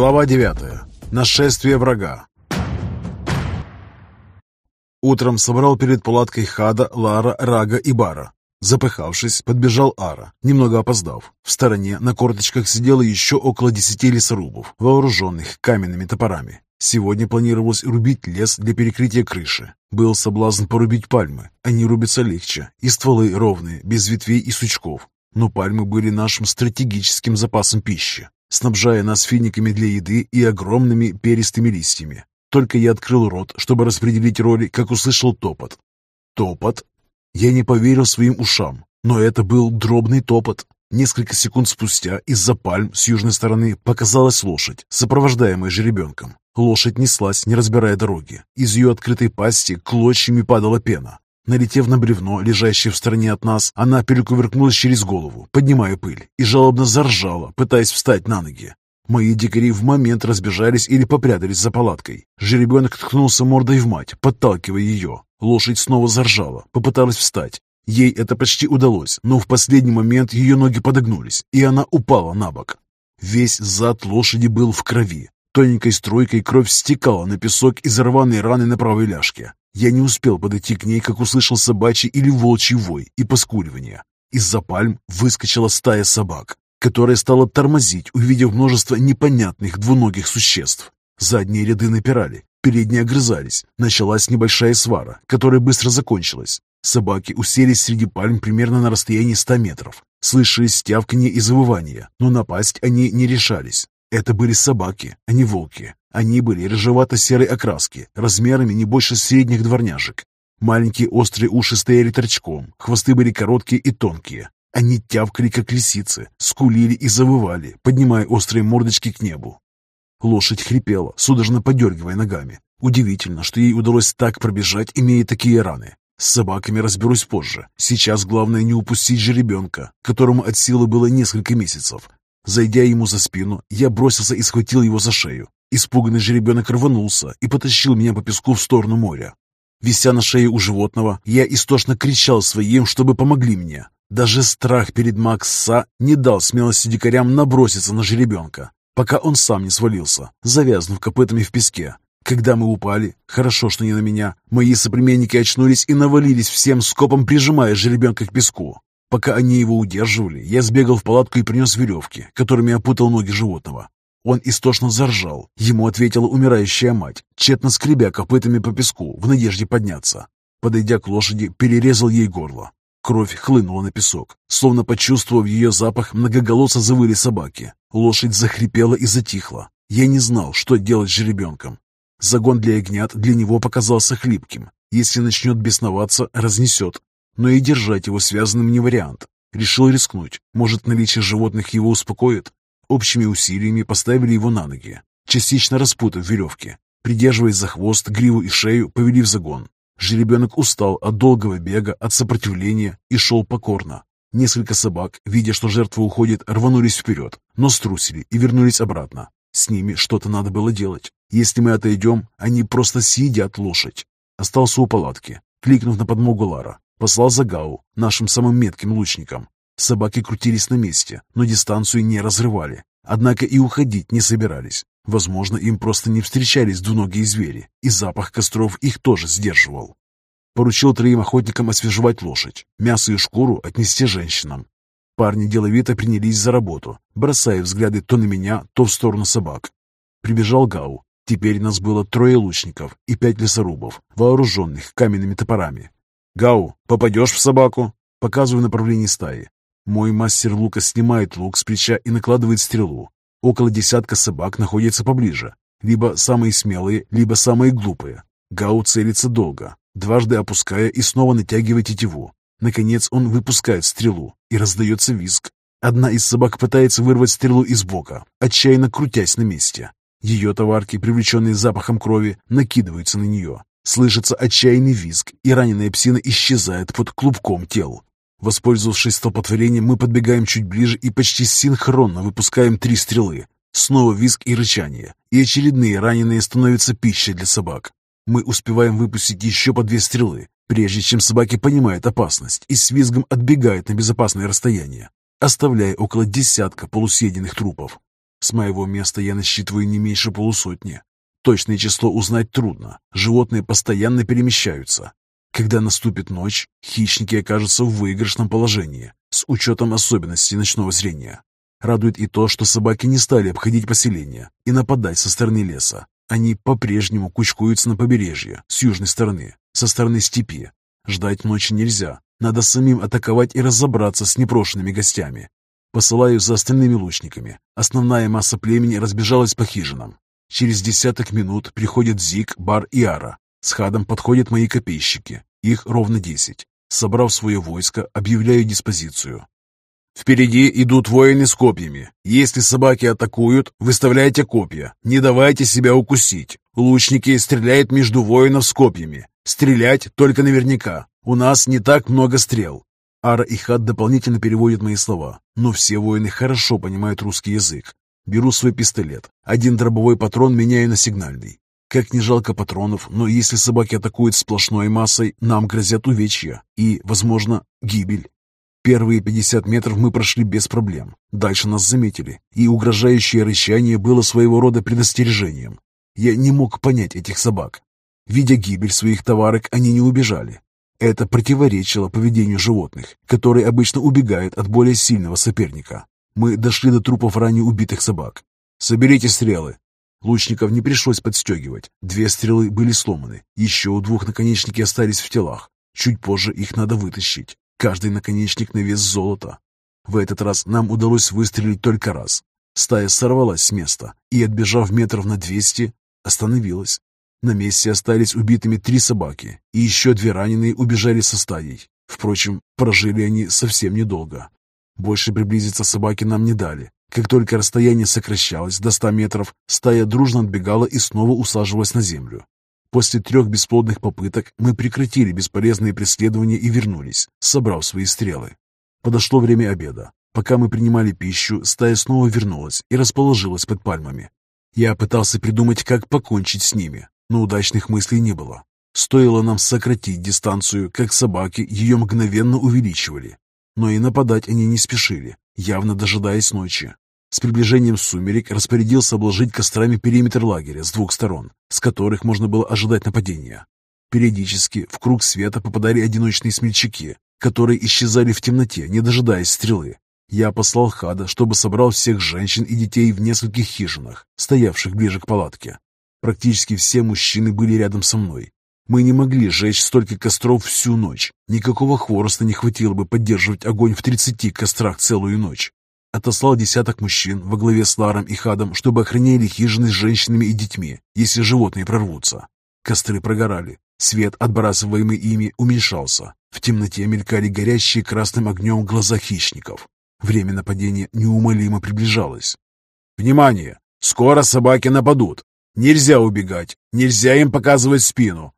Глава 9. Нашествие врага. Утром собрал перед палаткой Хада, Лара, Рага и Бара. Запыхавшись, подбежал Ара, немного опоздав. В стороне на корточках сидело еще около десяти лесорубов, вооруженных каменными топорами. Сегодня планировалось рубить лес для перекрытия крыши. Был соблазн порубить пальмы. Они рубятся легче, и стволы ровные, без ветвей и сучков. Но пальмы были нашим стратегическим запасом пищи снабжая нас финиками для еды и огромными перистыми листьями. Только я открыл рот, чтобы распределить роли, как услышал топот. Топот? Я не поверил своим ушам, но это был дробный топот. Несколько секунд спустя из-за пальм с южной стороны показалась лошадь, сопровождаемая жеребенком. Лошадь неслась, не разбирая дороги. Из ее открытой пасти клочьями падала пена. Налетев на бревно, лежащее в стороне от нас, она перекувыркнулась через голову, поднимая пыль, и жалобно заржала, пытаясь встать на ноги. Мои дикари в момент разбежались или попрятались за палаткой. Жеребенок ткнулся мордой в мать, подталкивая ее. Лошадь снова заржала, попыталась встать. Ей это почти удалось, но в последний момент ее ноги подогнулись, и она упала на бок. Весь зад лошади был в крови. Тоненькой струйкой кровь стекала на песок из рваной раны на правой ляжке. Я не успел подойти к ней, как услышал собачий или волчий вой и поскуливание. Из-за пальм выскочила стая собак, которая стала тормозить, увидев множество непонятных двуногих существ. Задние ряды напирали, передние огрызались. Началась небольшая свара, которая быстро закончилась. Собаки уселись среди пальм примерно на расстоянии ста метров. Слышались тявканье и завывание, но напасть они не решались. Это были собаки, а не волки. Они были рыжевато-серой окраски, размерами не больше средних дворняжек. Маленькие острые уши стояли торчком, хвосты были короткие и тонкие. Они тявкали, как лисицы, скулили и завывали, поднимая острые мордочки к небу. Лошадь хрипела, судорожно подергивая ногами. Удивительно, что ей удалось так пробежать, имея такие раны. С собаками разберусь позже. Сейчас главное не упустить жеребенка, которому от силы было несколько месяцев. Зайдя ему за спину, я бросился и схватил его за шею. Испуганный жеребенок рванулся и потащил меня по песку в сторону моря. Вися на шее у животного, я истошно кричал своим, чтобы помогли мне. Даже страх перед Макса не дал смелости дикарям наброситься на жеребенка, пока он сам не свалился, завязнув копытами в песке. Когда мы упали, хорошо, что не на меня, мои соплеменники очнулись и навалились всем скопом, прижимая жеребенка к песку. Пока они его удерживали, я сбегал в палатку и принес веревки, которыми опутал ноги животного. Он истошно заржал. Ему ответила умирающая мать, тщетно скребя копытами по песку, в надежде подняться. Подойдя к лошади, перерезал ей горло. Кровь хлынула на песок. Словно почувствовав ее запах, многоголосо завыли собаки. Лошадь захрипела и затихла. Я не знал, что делать с жеребенком. Загон для ягнят для него показался хлипким. Если начнет бесноваться, разнесет но и держать его связанным не вариант. Решил рискнуть. Может, наличие животных его успокоит? Общими усилиями поставили его на ноги, частично распутав веревки. Придерживаясь за хвост, гриву и шею, повели в загон. Жеребенок устал от долгого бега, от сопротивления и шел покорно. Несколько собак, видя, что жертва уходит, рванулись вперед, но струсили и вернулись обратно. С ними что-то надо было делать. Если мы отойдем, они просто съедят лошадь. Остался у палатки, кликнув на подмогу Лара. Послал за Гау, нашим самым метким лучником. Собаки крутились на месте, но дистанцию не разрывали. Однако и уходить не собирались. Возможно, им просто не встречались двуногие звери, и запах костров их тоже сдерживал. Поручил троим охотникам освежевать лошадь, мясо и шкуру отнести женщинам. Парни деловито принялись за работу, бросая взгляды то на меня, то в сторону собак. Прибежал Гау. Теперь нас было трое лучников и пять лесорубов, вооруженных каменными топорами. «Гау, попадешь в собаку?» Показываю направление стаи. Мой мастер лука снимает лук с плеча и накладывает стрелу. Около десятка собак находится поближе. Либо самые смелые, либо самые глупые. Гау целится долго, дважды опуская и снова натягивая тетиву. Наконец он выпускает стрелу, и раздается визг. Одна из собак пытается вырвать стрелу из бока, отчаянно крутясь на месте. Ее товарки, привлеченные запахом крови, накидываются на нее. Слышится отчаянный визг, и раненая псина исчезает под клубком тел. Воспользовавшись столпотворением, мы подбегаем чуть ближе и почти синхронно выпускаем три стрелы. Снова визг и рычание, и очередные раненые становятся пищей для собак. Мы успеваем выпустить еще по две стрелы, прежде чем собаки понимают опасность и с визгом отбегают на безопасное расстояние, оставляя около десятка полусъеденных трупов. С моего места я насчитываю не меньше полусотни. Точное число узнать трудно. Животные постоянно перемещаются. Когда наступит ночь, хищники окажутся в выигрышном положении, с учетом особенностей ночного зрения. Радует и то, что собаки не стали обходить поселение и нападать со стороны леса. Они по-прежнему кучкуются на побережье, с южной стороны, со стороны степи. Ждать ночи нельзя. Надо самим атаковать и разобраться с непрошенными гостями. Посылаю за остальными лучниками. Основная масса племени разбежалась по хижинам. Через десяток минут приходят Зик, Бар и Ара. С хадом подходят мои копейщики. Их ровно десять. Собрав свое войско, объявляю диспозицию. Впереди идут воины с копьями. Если собаки атакуют, выставляйте копья. Не давайте себя укусить. Лучники стреляют между воинов с копьями. Стрелять только наверняка. У нас не так много стрел. Ара и Хат дополнительно переводят мои слова, но все воины хорошо понимают русский язык. Беру свой пистолет. Один дробовой патрон меняю на сигнальный. Как не жалко патронов, но если собаки атакуют сплошной массой, нам грозят увечья и, возможно, гибель. Первые 50 метров мы прошли без проблем. Дальше нас заметили, и угрожающее рычание было своего рода предостережением. Я не мог понять этих собак. Видя гибель своих товарок, они не убежали. Это противоречило поведению животных, которые обычно убегают от более сильного соперника. Мы дошли до трупов ранее убитых собак. «Соберите стрелы!» Лучников не пришлось подстегивать. Две стрелы были сломаны. Еще у двух наконечники остались в телах. Чуть позже их надо вытащить. Каждый наконечник на вес золота. В этот раз нам удалось выстрелить только раз. Стая сорвалась с места и, отбежав метров на двести, остановилась. На месте остались убитыми три собаки, и еще две раненые убежали со стаей. Впрочем, прожили они совсем недолго. Больше приблизиться собаки нам не дали. Как только расстояние сокращалось до ста метров, стая дружно отбегала и снова усаживалась на землю. После трех бесплодных попыток мы прекратили бесполезные преследования и вернулись, собрав свои стрелы. Подошло время обеда. Пока мы принимали пищу, стая снова вернулась и расположилась под пальмами. Я пытался придумать, как покончить с ними, но удачных мыслей не было. Стоило нам сократить дистанцию, как собаки ее мгновенно увеличивали. Но и нападать они не спешили, явно дожидаясь ночи. С приближением сумерек распорядился обложить кострами периметр лагеря с двух сторон, с которых можно было ожидать нападения. Периодически в круг света попадали одиночные смельчаки, которые исчезали в темноте, не дожидаясь стрелы. Я послал Хада, чтобы собрал всех женщин и детей в нескольких хижинах, стоявших ближе к палатке. Практически все мужчины были рядом со мной. Мы не могли сжечь столько костров всю ночь. Никакого хвороста не хватило бы поддерживать огонь в 30 кострах целую ночь. Отослал десяток мужчин во главе с Ларом и Хадом, чтобы охраняли хижины с женщинами и детьми, если животные прорвутся. Костры прогорали. Свет, отбрасываемый ими, уменьшался. В темноте мелькали горящие красным огнем глаза хищников. Время нападения неумолимо приближалось. «Внимание! Скоро собаки нападут! Нельзя убегать, нельзя им показывать спину.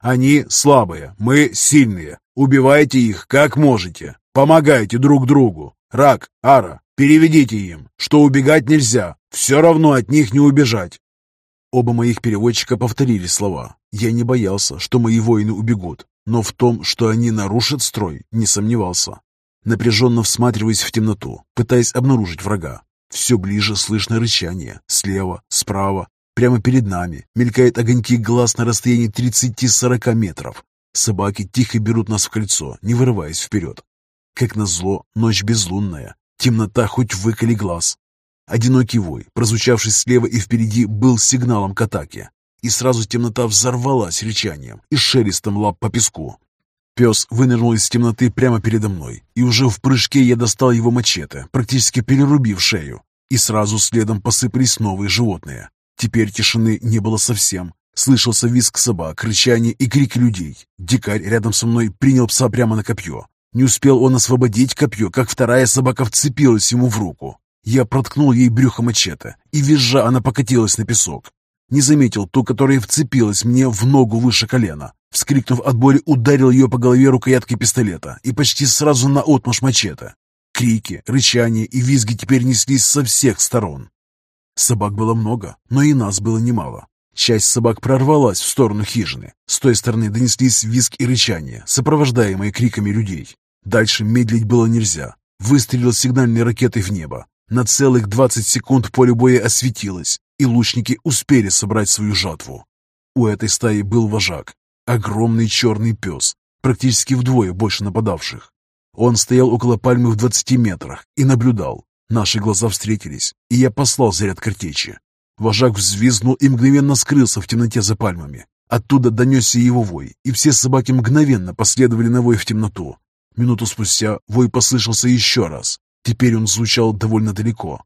Они слабые, мы сильные. Убивайте их как можете. Помогайте друг другу. Рак, Ара, переведите им, что убегать нельзя, все равно от них не убежать. Оба моих переводчика повторили слова. Я не боялся, что мои воины убегут, но в том, что они нарушат строй, не сомневался. Напряженно всматриваясь в темноту, пытаясь обнаружить врага. Все ближе слышно рычание. Слева, справа, прямо перед нами. Мелькают огоньки глаз на расстоянии 30-40 метров. Собаки тихо берут нас в кольцо, не вырываясь вперед. Как назло, ночь безлунная, темнота хоть выколи глаз. Одинокий вой, прозвучавший слева и впереди, был сигналом к атаке. И сразу темнота взорвалась речанием и шелестом лап по песку. Пес вынырнул из темноты прямо передо мной, и уже в прыжке я достал его мачете, практически перерубив шею. И сразу следом посыпались новые животные. Теперь тишины не было совсем. Слышался визг собак, рычание и крики людей. Дикарь рядом со мной принял пса прямо на копье. Не успел он освободить копье, как вторая собака вцепилась ему в руку. Я проткнул ей брюхо мачете, и визжа она покатилась на песок. Не заметил ту, которая вцепилась мне в ногу выше колена. Вскрикнув от боли, ударил ее по голове рукояткой пистолета и почти сразу на отмаш мачете. Крики, рычания и визги теперь неслись со всех сторон. Собак было много, но и нас было немало. Часть собак прорвалась в сторону хижины. С той стороны донеслись визг и рычание, сопровождаемые криками людей. Дальше медлить было нельзя. Выстрелил сигнальной ракетой в небо. На целых 20 секунд поле боя осветилось, и лучники успели собрать свою жатву. У этой стаи был вожак, огромный черный пес, практически вдвое больше нападавших. Он стоял около пальмы в 20 метрах и наблюдал. Наши глаза встретились, и я послал заряд картечи. Вожак взвизгнул и мгновенно скрылся в темноте за пальмами. Оттуда донесся его вой, и все собаки мгновенно последовали на вой в темноту. Минуту спустя вой послышался еще раз. Теперь он звучал довольно далеко.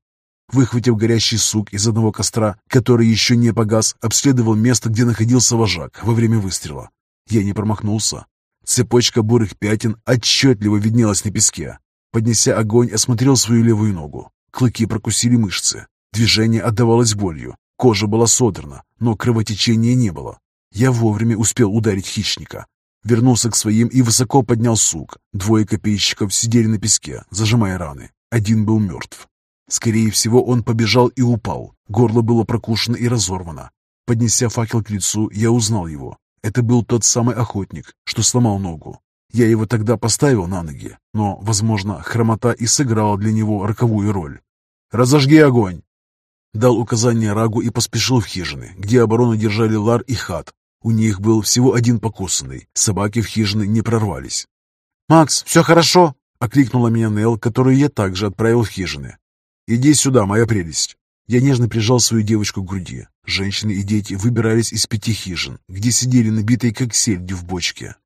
Выхватив горящий сук из одного костра, который еще не погас, обследовал место, где находился вожак во время выстрела. Я не промахнулся. Цепочка бурых пятен отчетливо виднелась на песке. Поднеся огонь, осмотрел свою левую ногу. Клыки прокусили мышцы. Движение отдавалось болью. Кожа была содрана, но кровотечения не было. Я вовремя успел ударить хищника. Вернулся к своим и высоко поднял сук. Двое копейщиков сидели на песке, зажимая раны. Один был мертв. Скорее всего, он побежал и упал. Горло было прокушено и разорвано. Поднеся факел к лицу, я узнал его. Это был тот самый охотник, что сломал ногу. Я его тогда поставил на ноги, но, возможно, хромота и сыграла для него роковую роль. «Разожги огонь!» Дал указание Рагу и поспешил в хижины, где оборону держали Лар и Хат. У них был всего один покусанный, собаки в хижины не прорвались. «Макс, все хорошо?» — окликнула меня Нел, которую я также отправил в хижины. «Иди сюда, моя прелесть!» Я нежно прижал свою девочку к груди. Женщины и дети выбирались из пяти хижин, где сидели набитые как сельди в бочке.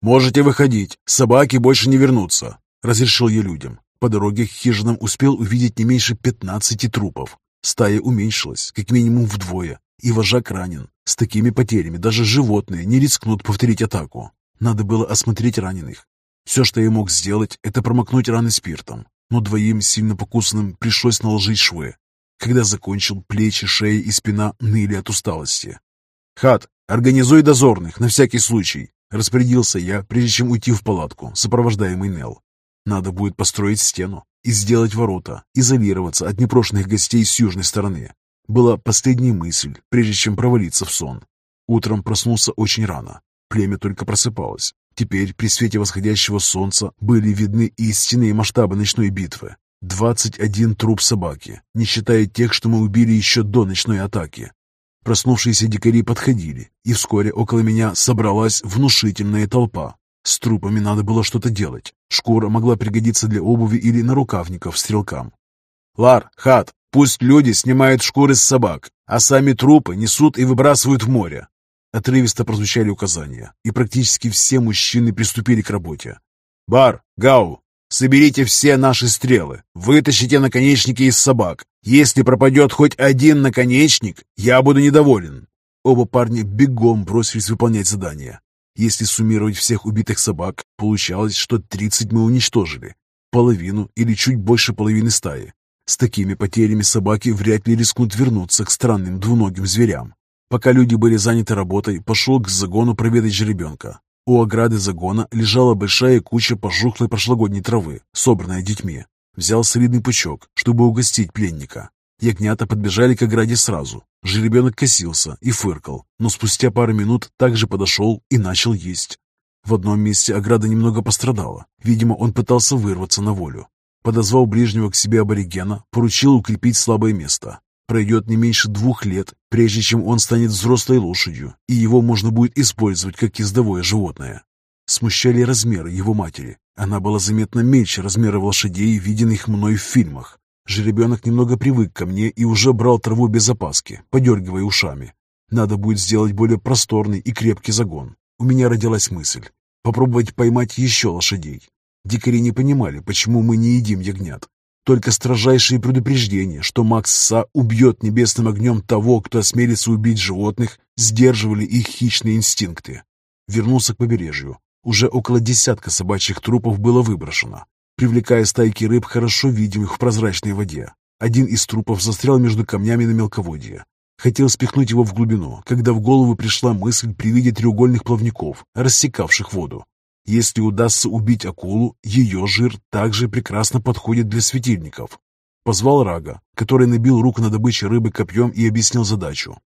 «Можете выходить, собаки больше не вернутся», — разрешил я людям. По дороге к хижинам успел увидеть не меньше пятнадцати трупов. Стая уменьшилась, как минимум вдвое, и вожак ранен. С такими потерями даже животные не рискнут повторить атаку. Надо было осмотреть раненых. Все, что я мог сделать, это промокнуть раны спиртом. Но двоим сильно покусанным пришлось наложить швы. Когда закончил, плечи, шея и спина ныли от усталости. «Хат, организуй дозорных, на всякий случай!» Распорядился я, прежде чем уйти в палатку, сопровождаемый Нел. Надо будет построить стену и сделать ворота, изолироваться от непрошенных гостей с южной стороны. Была последняя мысль, прежде чем провалиться в сон. Утром проснулся очень рано. Племя только просыпалось. Теперь при свете восходящего солнца были видны истинные масштабы ночной битвы. Двадцать один труп собаки, не считая тех, что мы убили еще до ночной атаки. Проснувшиеся дикари подходили, и вскоре около меня собралась внушительная толпа. С трупами надо было что-то делать. Шкура могла пригодиться для обуви или нарукавников стрелкам. «Лар, Хат, пусть люди снимают шкуры с собак, а сами трупы несут и выбрасывают в море». Отрывисто прозвучали указания, и практически все мужчины приступили к работе. «Бар, Гау, Соберите все наши стрелы, вытащите наконечники из собак. Если пропадет хоть один наконечник, я буду недоволен». Оба парня бегом бросились выполнять задание. Если суммировать всех убитых собак, получалось, что 30 мы уничтожили. Половину или чуть больше половины стаи. С такими потерями собаки вряд ли рискнут вернуться к странным двуногим зверям. Пока люди были заняты работой, пошел к загону проведать жеребенка. У ограды загона лежала большая куча пожухлой прошлогодней травы, собранная детьми. Взял солидный пучок, чтобы угостить пленника. Ягнята подбежали к ограде сразу. Жеребенок косился и фыркал, но спустя пару минут также подошел и начал есть. В одном месте ограда немного пострадала. Видимо, он пытался вырваться на волю. Подозвал ближнего к себе аборигена, поручил укрепить слабое место. Пройдет не меньше двух лет, прежде чем он станет взрослой лошадью, и его можно будет использовать как ездовое животное. Смущали размеры его матери. Она была заметно меньше размеров лошадей, виденных мной в фильмах. Жеребенок немного привык ко мне и уже брал траву без опаски, подергивая ушами. Надо будет сделать более просторный и крепкий загон. У меня родилась мысль попробовать поймать еще лошадей. Дикари не понимали, почему мы не едим ягнят. Только строжайшие предупреждения, что Макс убьет небесным огнем того, кто осмелится убить животных, сдерживали их хищные инстинкты. Вернулся к побережью. Уже около десятка собачьих трупов было выброшено, привлекая стайки рыб, хорошо видимых в прозрачной воде. Один из трупов застрял между камнями на мелководье. Хотел спихнуть его в глубину, когда в голову пришла мысль при виде треугольных плавников, рассекавших воду. Если удастся убить акулу, ее жир также прекрасно подходит для светильников. Позвал Рага, который набил руку на добыче рыбы копьем и объяснил задачу.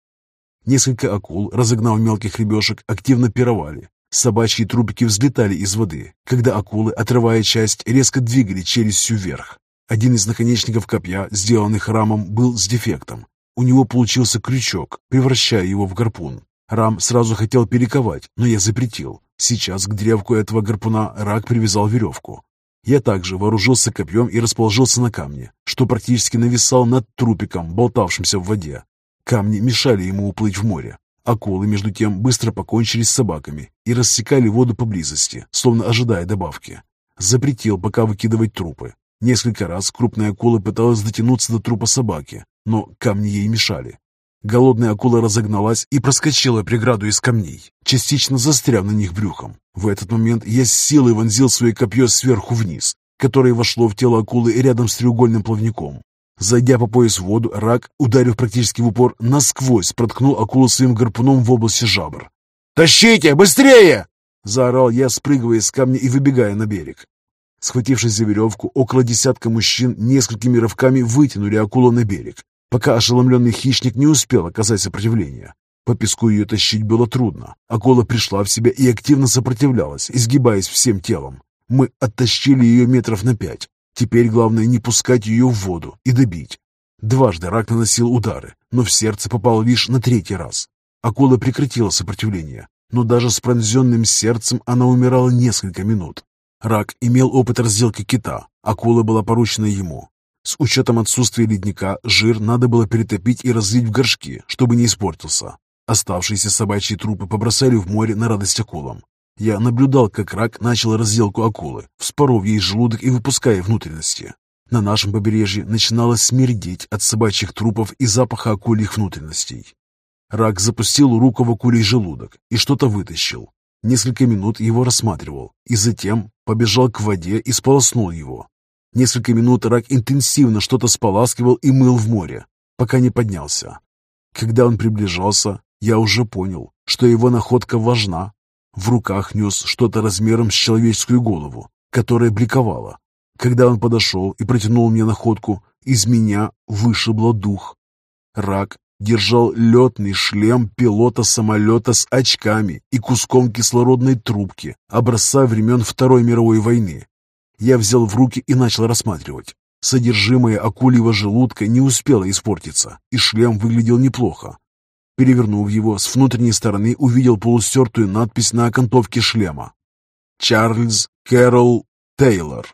Несколько акул, разогнав мелких рыбешек, активно пировали. Собачьи трубки взлетали из воды, когда акулы, отрывая часть, резко двигали челюстью вверх. Один из наконечников копья, сделанный храмом, был с дефектом. У него получился крючок, превращая его в гарпун. Рам сразу хотел перековать, но я запретил. Сейчас к древку этого гарпуна рак привязал веревку. Я также вооружился копьем и расположился на камне, что практически нависал над трупиком, болтавшимся в воде. Камни мешали ему уплыть в море. Акулы, между тем, быстро покончили с собаками и рассекали воду поблизости, словно ожидая добавки. Запретил пока выкидывать трупы. Несколько раз крупная акула пыталась дотянуться до трупа собаки, но камни ей мешали. Голодная акула разогналась и проскочила преграду из камней, частично застряв на них брюхом. В этот момент я с силой вонзил свое копье сверху вниз, которое вошло в тело акулы рядом с треугольным плавником. Зайдя по пояс в воду, рак, ударив практически в упор, насквозь проткнул акулу своим гарпуном в области жабр. «Тащите! Быстрее!» — заорал я, спрыгивая с камня и выбегая на берег. Схватившись за веревку, около десятка мужчин несколькими рывками вытянули акулу на берег, пока ошеломленный хищник не успел оказать сопротивление. По песку ее тащить было трудно. Акула пришла в себя и активно сопротивлялась, изгибаясь всем телом. Мы оттащили ее метров на пять. Теперь главное не пускать ее в воду и добить. Дважды рак наносил удары, но в сердце попал лишь на третий раз. Акула прекратила сопротивление, но даже с пронзенным сердцем она умирала несколько минут. Рак имел опыт разделки кита, акула была поручена ему, с учетом отсутствия ледника, жир надо было перетопить и разлить в горшки, чтобы не испортился. Оставшиеся собачьи трупы побросали в море на радость акулам. Я наблюдал, как рак начал разделку акулы, вспоров ей желудок и выпуская внутренности. На нашем побережье начинало смердеть от собачьих трупов и запаха акульих внутренностей. Рак запустил руку в акулий желудок и что-то вытащил. Несколько минут его рассматривал и затем побежал к воде и сполоснул его. Несколько минут рак интенсивно что-то споласкивал и мыл в море, пока не поднялся. Когда он приближался, я уже понял, что его находка важна. В руках нес что-то размером с человеческую голову, которая бликовала. Когда он подошел и протянул мне находку, из меня вышибло дух. Рак держал летный шлем пилота самолета с очками и куском кислородной трубки образца времен Второй мировой войны. Я взял в руки и начал рассматривать. Содержимое акульего желудка не успело испортиться, и шлем выглядел неплохо. Перевернув его, с внутренней стороны увидел полустертую надпись на окантовке шлема. «Чарльз Кэрол Тейлор».